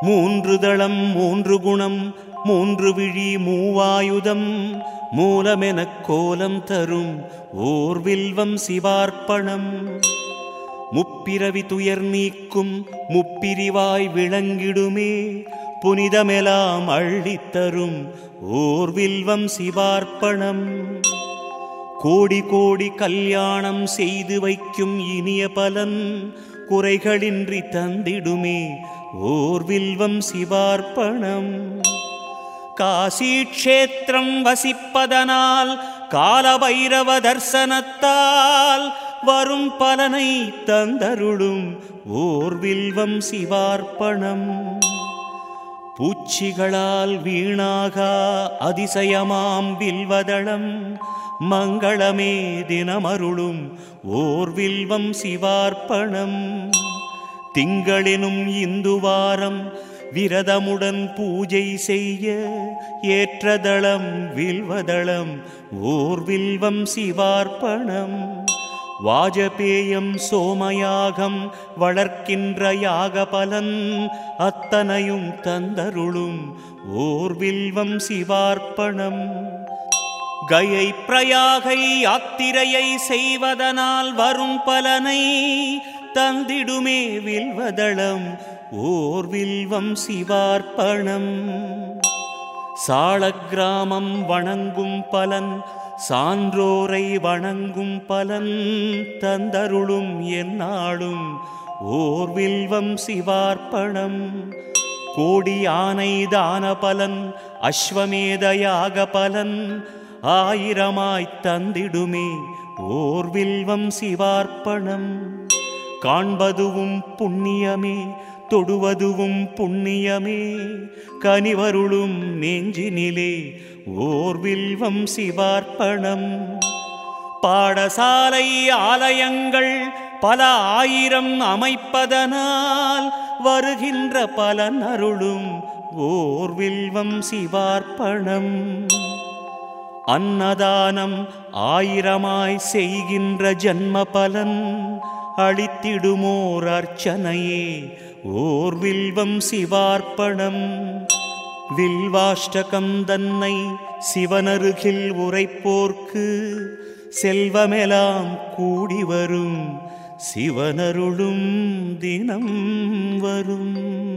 மூன்று தளம் மூன்று குணம் மூன்று விழி மூவாயுதம். மூலமெனக் கோலம் தரும் ஓர் வில்வம் சிவார்ப்பணம். முப்பிரவி துயர் நீக்கும் முப்பிரிவாய் விளங்கிடுமே. புனிதமெலாம் அள்ளித்தரும் ஓர் வில்வம் சிவார்ப்பணம். கோடி கோடி கல்யாணம் செய்து வைக்கும் இனிய பலன் குறைகளின்றி தந்திடுமே. ஊர்வில்வம் சிவார்ப்பணம். காசி க்ஷேத்திரம் வசிப்பதனால் காலபைரவ தர்சனத்தால் வரும் பலனை தந்தருளும் ஓர்வில்வம் சிவார்ப்பணம். பூச்சிகளால் வீணாகா அதிசயமாம் வில்வதளம் மங்களமே தினமருளும் ஓர்வில்வம் சிவார்ப்பணம். திங்களெனும் இந்து வாரம் விரதமுடன் பூஜை செய்ய ஏற்றதளம் வில்வதளம் ஓர் வில்வம் சிவார்ப்பணம். வாஜபேயம் சோமயாகம் வளர்க்கின்ற யாக பலன் அத்தனையும் தந்தருளும் ஓர் வில்வம் சிவார்ப்பணம். கயை பிரயாகை யாத்திரையை செய்வதனால் வரும் பலனை தந்திடுமே வில்வதளம் ஓர் வில்வம் சிவார்ப்பணம். சாள கிராமம் வணங்கும் பலன் சான்றோரை வணங்கும் பலன் தந்தருளும் என்னாளும் ஓர் வில்வம் சிவார்ப்பணம். கோடி ஆனை தான பலன் அஸ்வமேதையாக பலன் ஆயிரமாய்த் தந்திடுமே ஓர் வில்வம் சிவார்ப்பணம். காண்பதுவும் புண்ணியமே தொடுவதுவும் புண்ணியமே. கனிவருளும் நெஞ்சினிலே ஓர் வில்வம் சிவார்ப்பணம். பாடசாலை ஆலயங்கள் பல ஆயிரம் அமைப்பதனால் வருகின்ற பல நருளும் ஓர் வில்வம் சிவார்ப்பணம். அன்னதானம் ஆயிரமாய் செய்கின்ற ஜன்ம பலன் அளித்திடுமோர் அர்ச்சனையே. ஓர் வில்வம் சிவார்ப்பணம். வில்வாஷ்டகம் தன்னை சிவனருகில் உரைப்போர்க்கு செல்வமெலாம் கூடி வரும். சிவனருளும் தினம் வரும்.